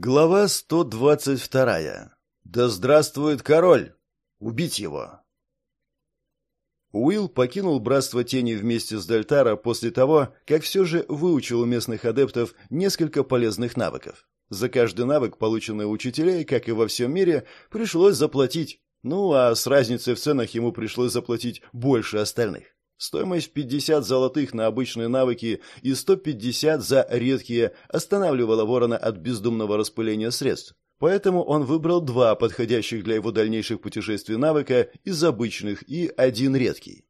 Глава 122. Да здравствует король! Убить его! Уилл покинул Братство Тени вместе с Дельтара после того, как все же выучил у местных адептов несколько полезных навыков. За каждый навык, полученный у учителей, как и во всем мире, пришлось заплатить. Ну, а с разницей в ценах ему пришлось заплатить больше остальных. Стоимость 50 золотых на обычные навыки и 150 за редкие останавливала ворона от бездумного распыления средств. Поэтому он выбрал два подходящих для его дальнейших путешествий навыка из обычных и один редкий.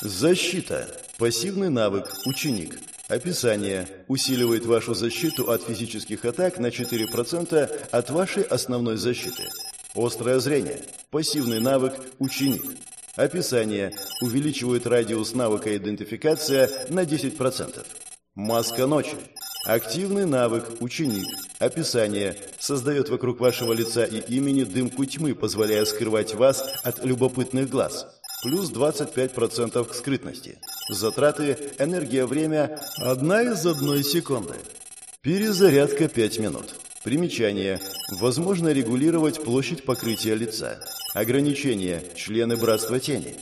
Защита. Пассивный навык. Ученик. Описание. Усиливает вашу защиту от физических атак на 4% от вашей основной защиты. Острое зрение. Пассивный навык. Ученик. Описание. Увеличивает радиус навыка идентификация на 10%. Маска ночи. Активный навык «Ученик». Описание. Создает вокруг вашего лица и имени дымку тьмы, позволяя скрывать вас от любопытных глаз. Плюс 25% к скрытности. Затраты, энергия, время – одна из одной секунды. Перезарядка 5 минут. Примечание. Возможно регулировать площадь покрытия лица. Ограничение. Члены Братства Тени.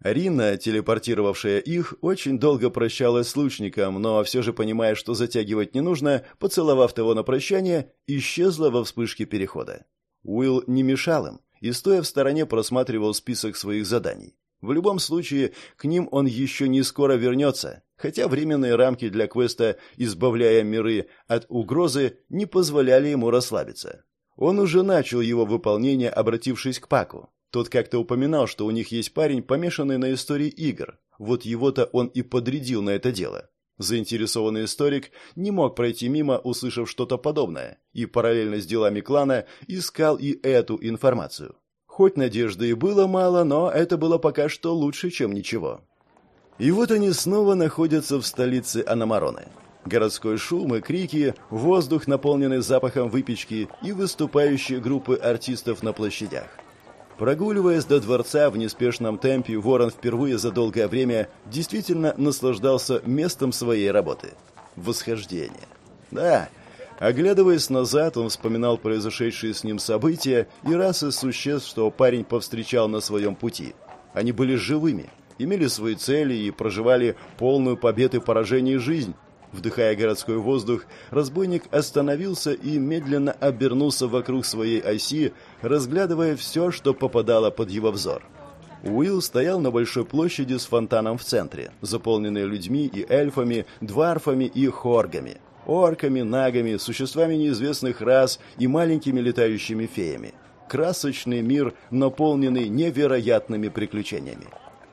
Рина, телепортировавшая их, очень долго прощалась с лучником, но все же, понимая, что затягивать не нужно, поцеловав того на прощание, исчезла во вспышке перехода. Уилл не мешал им и, стоя в стороне, просматривал список своих заданий. В любом случае, к ним он еще не скоро вернется, хотя временные рамки для квеста, избавляя миры от угрозы, не позволяли ему расслабиться. Он уже начал его выполнение, обратившись к Паку. Тот как-то упоминал, что у них есть парень, помешанный на истории игр. Вот его-то он и подрядил на это дело. Заинтересованный историк не мог пройти мимо, услышав что-то подобное, и параллельно с делами клана искал и эту информацию. Хоть надежды и было мало, но это было пока что лучше, чем ничего. И вот они снова находятся в столице Аномароны. Городской шум и крики, воздух, наполненный запахом выпечки и выступающие группы артистов на площадях. Прогуливаясь до дворца в неспешном темпе, Ворон впервые за долгое время действительно наслаждался местом своей работы. Восхождение. Да, оглядываясь назад, он вспоминал произошедшие с ним события и расы существ, что парень повстречал на своем пути. Они были живыми, имели свои цели и проживали полную победы поражений жизнь, Вдыхая городской воздух, разбойник остановился и медленно обернулся вокруг своей оси, разглядывая все, что попадало под его взор. Уилл стоял на большой площади с фонтаном в центре, заполненной людьми и эльфами, дварфами и хоргами, орками, нагами, существами неизвестных рас и маленькими летающими феями. Красочный мир, наполненный невероятными приключениями.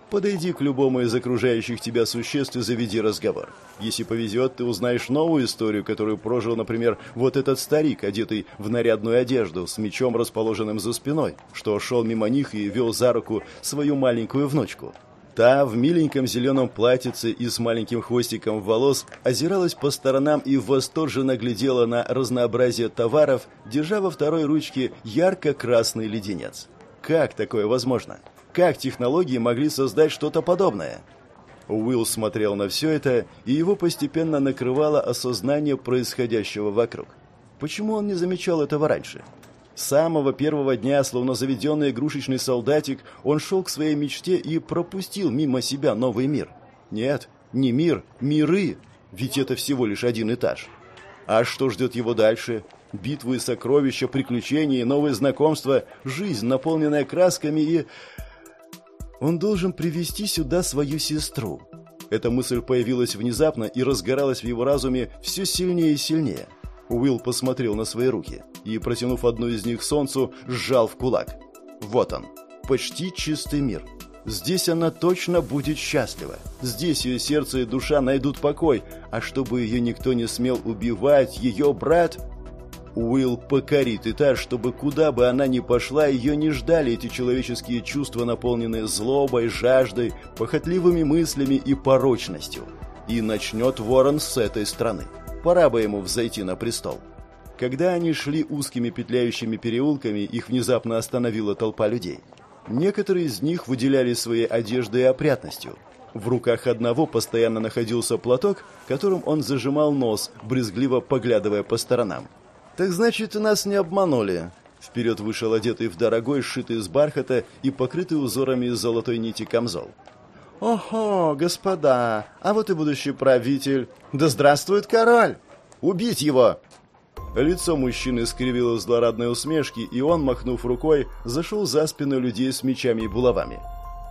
Подойди к любому из окружающих тебя существ и заведи разговор. Если повезет, ты узнаешь новую историю, которую прожил, например, вот этот старик, одетый в нарядную одежду, с мечом, расположенным за спиной, что шел мимо них и вел за руку свою маленькую внучку. Та в миленьком зеленом платьице и с маленьким хвостиком волос озиралась по сторонам и восторженно глядела на разнообразие товаров, держа во второй ручке ярко-красный леденец. Как такое возможно? Как технологии могли создать что-то подобное? Уилл смотрел на все это, и его постепенно накрывало осознание происходящего вокруг. Почему он не замечал этого раньше? С самого первого дня, словно заведенный игрушечный солдатик, он шел к своей мечте и пропустил мимо себя новый мир. Нет, не мир, миры, ведь это всего лишь один этаж. А что ждет его дальше? Битвы, сокровища, приключения, новые знакомства, жизнь, наполненная красками и... Он должен привести сюда свою сестру. Эта мысль появилась внезапно и разгоралась в его разуме все сильнее и сильнее. Уилл посмотрел на свои руки и, протянув одну из них солнцу, сжал в кулак. Вот он, почти чистый мир. Здесь она точно будет счастлива. Здесь ее сердце и душа найдут покой, а чтобы ее никто не смел убивать, ее брат... Уилл покорит этаж, чтобы куда бы она ни пошла, ее не ждали эти человеческие чувства, наполненные злобой, жаждой, похотливыми мыслями и порочностью. И начнет ворон с этой страны. Пора бы ему взойти на престол. Когда они шли узкими петляющими переулками, их внезапно остановила толпа людей. Некоторые из них выделяли своей одеждой и опрятностью. В руках одного постоянно находился платок, которым он зажимал нос, брезгливо поглядывая по сторонам. Так значит, нас не обманули. Вперед вышел одетый в дорогой, сшитый из бархата и покрытый узорами из золотой нити камзол. «Ого, господа, а вот и будущий правитель! Да здравствует король! Убить его!» Лицо мужчины скривило в злорадной усмешки, и он, махнув рукой, зашел за спину людей с мечами и булавами.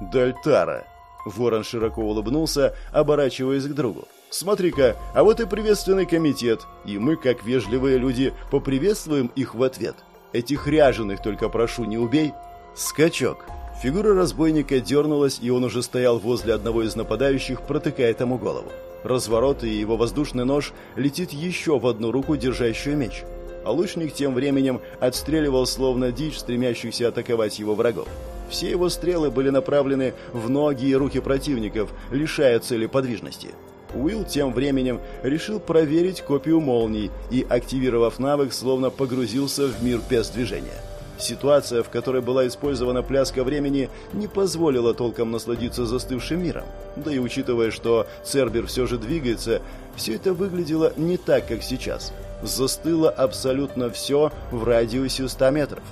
«Дальтара!» Ворон широко улыбнулся, оборачиваясь к другу. «Смотри-ка, а вот и приветственный комитет, и мы, как вежливые люди, поприветствуем их в ответ. Этих ряженых только прошу, не убей!» Скачок. Фигура разбойника дернулась, и он уже стоял возле одного из нападающих, протыкая тому голову. Разворот, и его воздушный нож летит еще в одну руку, держащую меч. А лучник тем временем отстреливал словно дичь, стремящихся атаковать его врагов. Все его стрелы были направлены в ноги и руки противников, лишая цели подвижности. Уилл тем временем решил проверить копию молний и, активировав навык, словно погрузился в мир без движения. Ситуация, в которой была использована пляска времени, не позволила толком насладиться застывшим миром. Да и учитывая, что Цербер все же двигается, все это выглядело не так, как сейчас. Застыло абсолютно все в радиусе 100 метров.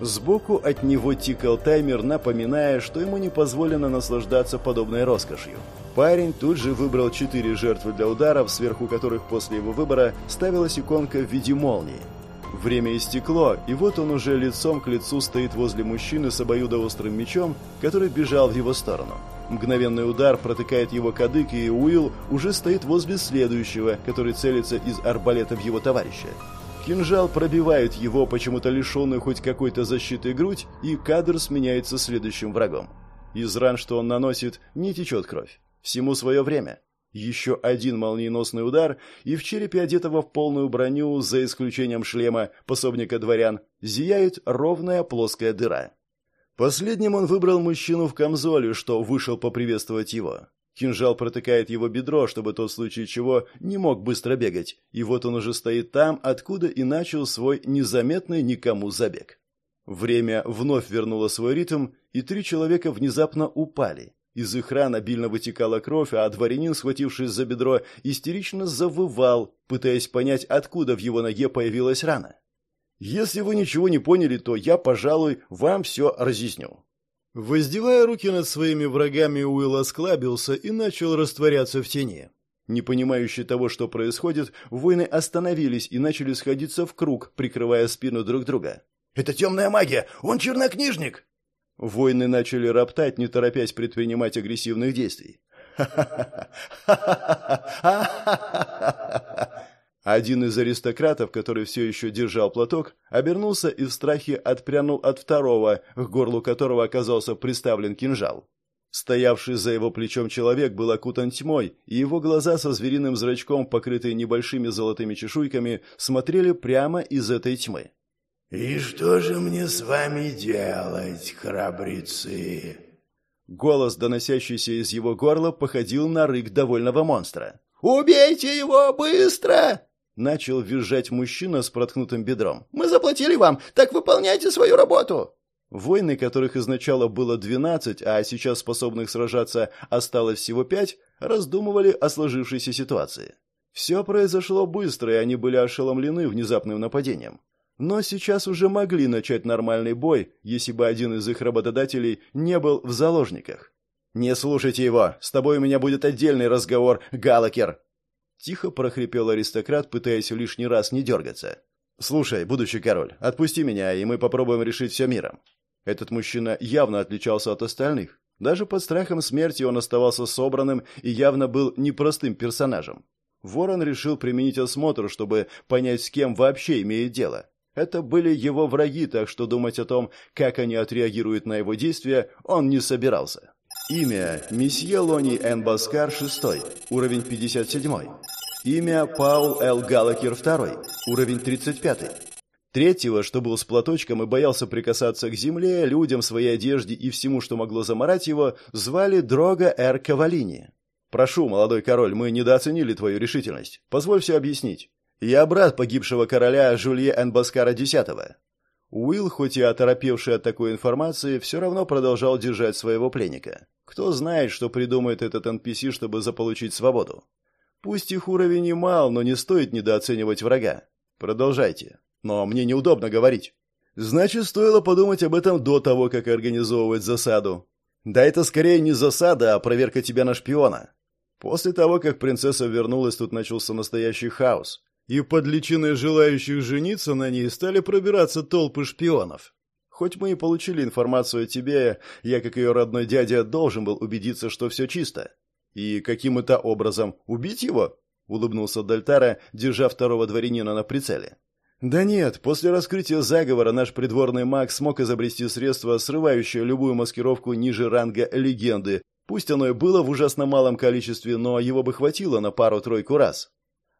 Сбоку от него тикал таймер, напоминая, что ему не позволено наслаждаться подобной роскошью. Парень тут же выбрал четыре жертвы для ударов, сверху которых после его выбора ставилась иконка в виде молнии. Время истекло, и вот он уже лицом к лицу стоит возле мужчины с обоюдоострым мечом, который бежал в его сторону. Мгновенный удар протыкает его кадык, и Уилл уже стоит возле следующего, который целится из арбалета в его товарища. Кинжал пробивает его, почему-то лишенную хоть какой-то защиты грудь, и кадр сменяется следующим врагом. Из ран, что он наносит, не течет кровь. Всему свое время. Еще один молниеносный удар, и в черепе одетого в полную броню, за исключением шлема пособника дворян, зияет ровная плоская дыра. Последним он выбрал мужчину в камзоле, что вышел поприветствовать его. Кинжал протыкает его бедро, чтобы тот в случае чего не мог быстро бегать, и вот он уже стоит там, откуда и начал свой незаметный никому забег. Время вновь вернуло свой ритм, и три человека внезапно упали. Из их ран обильно вытекала кровь, а дворянин, схватившись за бедро, истерично завывал, пытаясь понять, откуда в его ноге появилась рана. «Если вы ничего не поняли, то я, пожалуй, вам все разъясню». Воздевая руки над своими врагами, Уилл осклабился и начал растворяться в тени. Не понимающие того, что происходит, воины остановились и начали сходиться в круг, прикрывая спину друг друга. «Это темная магия! Он чернокнижник!» Воины начали роптать, не торопясь предпринимать агрессивных действий. Один из аристократов, который все еще держал платок, обернулся и в страхе отпрянул от второго, к горлу которого оказался приставлен кинжал. Стоявший за его плечом человек был окутан тьмой, и его глаза со звериным зрачком, покрытые небольшими золотыми чешуйками, смотрели прямо из этой тьмы. «И что же мне с вами делать, храбрецы?» Голос, доносящийся из его горла, походил на рык довольного монстра. «Убейте его быстро!» Начал визжать мужчина с проткнутым бедром. «Мы заплатили вам, так выполняйте свою работу!» Воины, которых изначально было двенадцать, а сейчас способных сражаться осталось всего пять, раздумывали о сложившейся ситуации. Все произошло быстро, и они были ошеломлены внезапным нападением но сейчас уже могли начать нормальный бой, если бы один из их работодателей не был в заложниках. «Не слушайте его! С тобой у меня будет отдельный разговор, Галакер!» Тихо прохрипел аристократ, пытаясь лишний раз не дергаться. «Слушай, будущий король, отпусти меня, и мы попробуем решить все миром». Этот мужчина явно отличался от остальных. Даже под страхом смерти он оставался собранным и явно был непростым персонажем. Ворон решил применить осмотр, чтобы понять, с кем вообще имеет дело. Это были его враги, так что думать о том, как они отреагируют на его действия, он не собирался. Имя – месье Лони Н. Баскар VI, уровень 57. Имя – Паул Л. Галакер II, уровень 35. Третьего, что был с платочком и боялся прикасаться к земле, людям, своей одежде и всему, что могло заморать его, звали Дрога Р. Кавалини. «Прошу, молодой король, мы недооценили твою решительность. Позволь все объяснить. Я брат погибшего короля Жулье Энбаскара X. Уилл, хоть и оторопевший от такой информации, все равно продолжал держать своего пленника. Кто знает, что придумает этот NPC, чтобы заполучить свободу. Пусть их уровень и мал, но не стоит недооценивать врага. Продолжайте. Но мне неудобно говорить. Значит, стоило подумать об этом до того, как организовывать засаду. Да это скорее не засада, а проверка тебя на шпиона. После того, как принцесса вернулась, тут начался настоящий хаос. И под личиной желающих жениться на ней стали пробираться толпы шпионов. Хоть мы и получили информацию о тебе, я, как ее родной дядя, должен был убедиться, что все чисто. И каким это образом? Убить его? Улыбнулся Дальтара, держа второго дворянина на прицеле. Да нет, после раскрытия заговора наш придворный маг смог изобрести средство, срывающее любую маскировку ниже ранга легенды. Пусть оно и было в ужасно малом количестве, но его бы хватило на пару-тройку раз.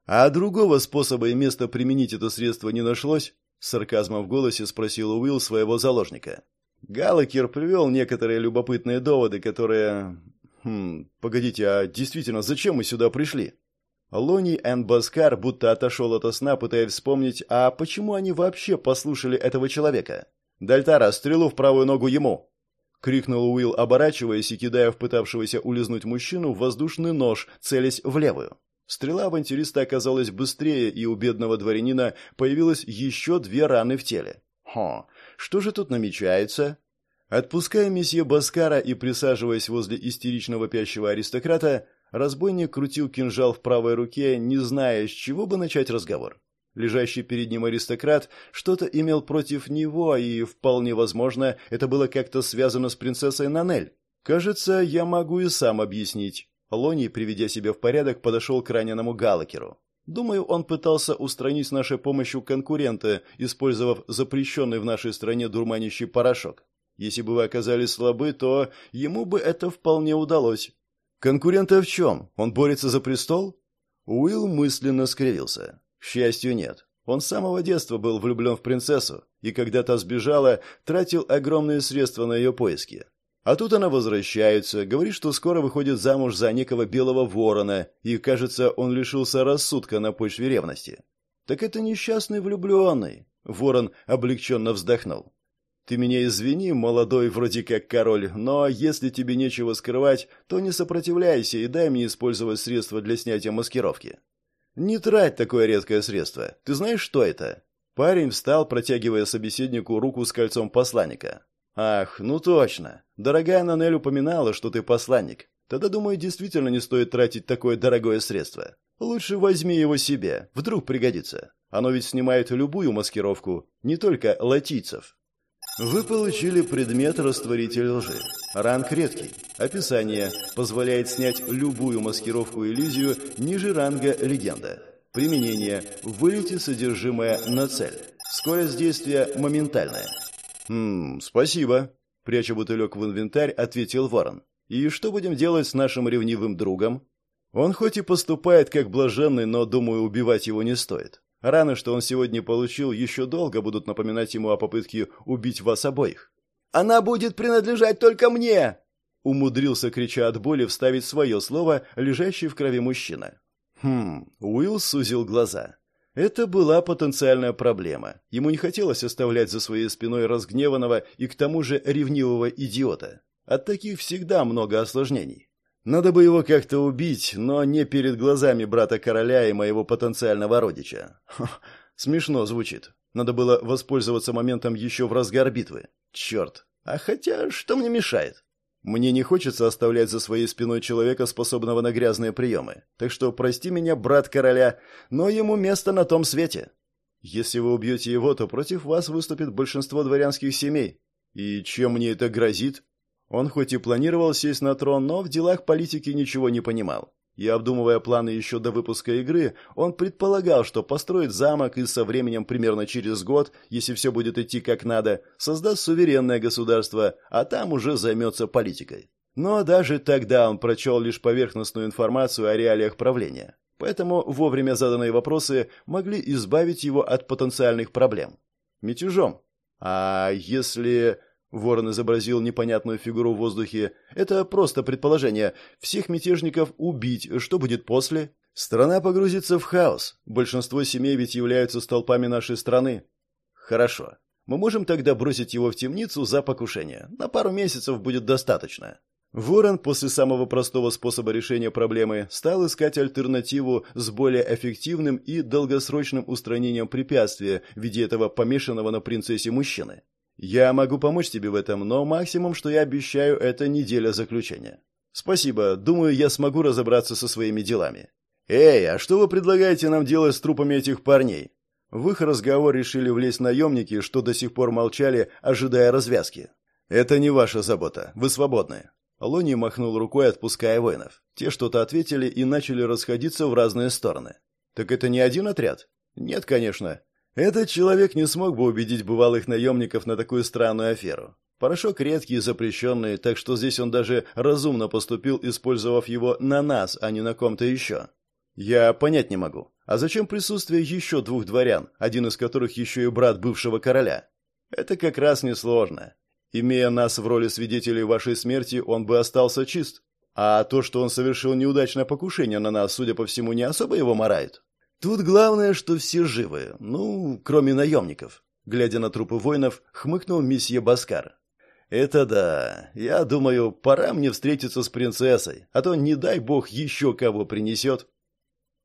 А другого способа и места применить это средство не нашлось? С сарказмом в голосе спросил Уилл своего заложника. Галакер привел некоторые любопытные доводы, которые... Хм, погодите, а действительно, зачем мы сюда пришли? Лони Эн Баскар будто отошел от сна, пытаясь вспомнить, а почему они вообще послушали этого человека? «Дальтара, стрелу в правую ногу ему!» Крикнул Уилл, оборачиваясь и кидая в пытавшегося улизнуть мужчину воздушный нож, целясь в левую. Стрела авантюриста оказалась быстрее, и у бедного дворянина появилось еще две раны в теле. Хо, что же тут намечается? Отпуская месье Баскара и присаживаясь возле истерично вопящего аристократа, Разбойник крутил кинжал в правой руке, не зная, с чего бы начать разговор. Лежащий перед ним аристократ что-то имел против него, и, вполне возможно, это было как-то связано с принцессой Нанель. Кажется, я могу и сам объяснить. Лони, приведя себя в порядок, подошел к раненому Галакеру. Думаю, он пытался устранить с нашей помощью конкурента, использовав запрещенный в нашей стране дурманящий порошок. Если бы вы оказались слабы, то ему бы это вполне удалось. Конкурента в чем? Он борется за престол? Уилл мысленно скривился. К счастью, нет. Он с самого детства был влюблен в принцессу, и когда та сбежала, тратил огромные средства на ее поиски. А тут она возвращается, говорит, что скоро выходит замуж за некого белого ворона, и, кажется, он лишился рассудка на почве ревности. Так это несчастный влюбленный. Ворон облегченно вздохнул. Ты меня извини, молодой вроде как король, но если тебе нечего скрывать, то не сопротивляйся и дай мне использовать средства для снятия маскировки. Не трать такое редкое средство. Ты знаешь, что это? Парень встал, протягивая собеседнику руку с кольцом посланника. Ах, ну точно. Дорогая Нанель упоминала, что ты посланник. Тогда, думаю, действительно не стоит тратить такое дорогое средство. Лучше возьми его себе, вдруг пригодится. Оно ведь снимает любую маскировку, не только латийцев. Вы получили предмет растворитель лжи. Ранг редкий. Описание позволяет снять любую маскировку-иллюзию ниже ранга легенда. Применение. Вылейте содержимое на цель. Скорость действия моментальная. «Хм, спасибо», — пряча бутылек в инвентарь, ответил Ворон. «И что будем делать с нашим ревнивым другом?» «Он хоть и поступает как блаженный, но, думаю, убивать его не стоит. Раны, что он сегодня получил, еще долго будут напоминать ему о попытке убить вас обоих. «Она будет принадлежать только мне!» Умудрился, крича от боли, вставить свое слово, лежащий в крови мужчина. Хм, Уилл сузил глаза. Это была потенциальная проблема. Ему не хотелось оставлять за своей спиной разгневанного и к тому же ревнивого идиота. От таких всегда много осложнений. Надо бы его как-то убить, но не перед глазами брата короля и моего потенциального родича. Ха, смешно звучит. Надо было воспользоваться моментом еще в разгар битвы. Черт. А хотя, что мне мешает? Мне не хочется оставлять за своей спиной человека, способного на грязные приемы. Так что прости меня, брат короля, но ему место на том свете. Если вы убьете его, то против вас выступит большинство дворянских семей. И чем мне это грозит? Он хоть и планировал сесть на трон, но в делах политики ничего не понимал. И обдумывая планы еще до выпуска игры, он предполагал, что построит замок и со временем примерно через год, если все будет идти как надо, создаст суверенное государство, а там уже займется политикой. Но даже тогда он прочел лишь поверхностную информацию о реалиях правления. Поэтому вовремя заданные вопросы могли избавить его от потенциальных проблем. Мятежом. А если... Ворон изобразил непонятную фигуру в воздухе. Это просто предположение. Всех мятежников убить. Что будет после? Страна погрузится в хаос. Большинство семей ведь являются столпами нашей страны. Хорошо. Мы можем тогда бросить его в темницу за покушение. На пару месяцев будет достаточно. Ворон после самого простого способа решения проблемы стал искать альтернативу с более эффективным и долгосрочным устранением препятствия в виде этого помешанного на принцессе мужчины. Я могу помочь тебе в этом, но максимум, что я обещаю, это неделя заключения. Спасибо, думаю, я смогу разобраться со своими делами. Эй, а что вы предлагаете нам делать с трупами этих парней? В их разговор решили влезть наемники, что до сих пор молчали, ожидая развязки. Это не ваша забота, вы свободны. Лони махнул рукой, отпуская воинов. Те что-то ответили и начали расходиться в разные стороны. «Так это не один отряд?» «Нет, конечно. Этот человек не смог бы убедить бывалых наемников на такую странную аферу. Порошок редкий и запрещенный, так что здесь он даже разумно поступил, использовав его на нас, а не на ком-то еще. Я понять не могу. А зачем присутствие еще двух дворян, один из которых еще и брат бывшего короля? Это как раз несложно. Имея нас в роли свидетелей вашей смерти, он бы остался чист. А то, что он совершил неудачное покушение на нас, судя по всему, не особо его морает. Тут главное, что все живы, ну, кроме наемников. Глядя на трупы воинов, хмыкнул месье Баскар. «Это да. Я думаю, пора мне встретиться с принцессой, а то, не дай бог, еще кого принесет».